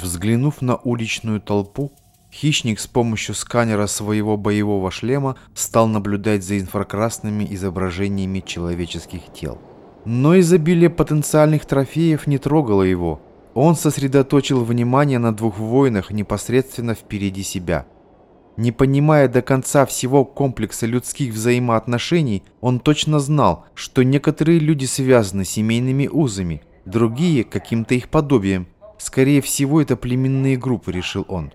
Взглянув на уличную толпу, хищник с помощью сканера своего боевого шлема стал наблюдать за инфракрасными изображениями человеческих тел. Но изобилие потенциальных трофеев не трогало его. Он сосредоточил внимание на двух воинах непосредственно впереди себя. Не понимая до конца всего комплекса людских взаимоотношений, он точно знал, что некоторые люди связаны семейными узами, другие – каким-то их подобием, Скорее всего, это племенные группы, решил он.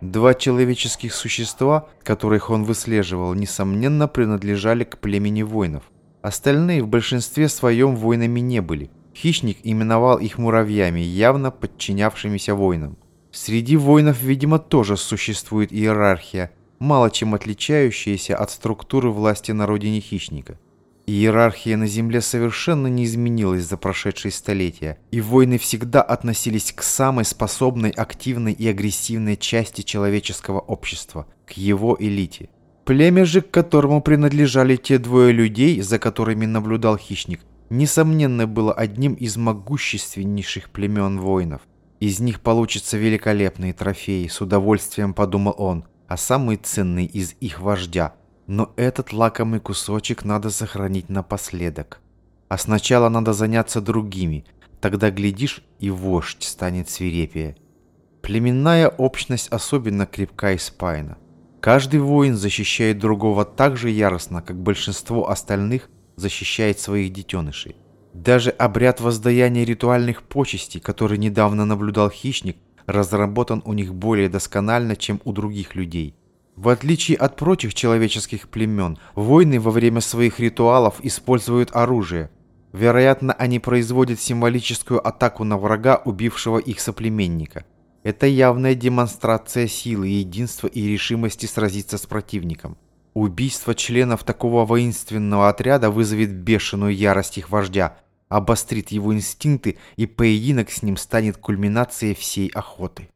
Два человеческих существа, которых он выслеживал, несомненно принадлежали к племени воинов. Остальные в большинстве своем воинами не были. Хищник именовал их муравьями, явно подчинявшимися воинам. Среди воинов, видимо, тоже существует иерархия, мало чем отличающаяся от структуры власти на родине хищника. Иерархия на Земле совершенно не изменилась за прошедшие столетия, и войны всегда относились к самой способной, активной и агрессивной части человеческого общества, к его элите. Племя же, к которому принадлежали те двое людей, за которыми наблюдал хищник, несомненно было одним из могущественнейших племен воинов. Из них получатся великолепные трофеи, с удовольствием подумал он, а самый ценный из их вождя – но этот лакомый кусочек надо сохранить напоследок. А сначала надо заняться другими, тогда, глядишь, и вождь станет свирепее. Племенная общность особенно крепка и спаяна. Каждый воин защищает другого так же яростно, как большинство остальных защищает своих детенышей. Даже обряд воздаяния ритуальных почестей, который недавно наблюдал хищник, разработан у них более досконально, чем у других людей – в отличие от прочих человеческих племен, воины во время своих ритуалов используют оружие. Вероятно, они производят символическую атаку на врага, убившего их соплеменника. Это явная демонстрация силы, единства и решимости сразиться с противником. Убийство членов такого воинственного отряда вызовет бешеную ярость их вождя, обострит его инстинкты и поединок с ним станет кульминацией всей охоты.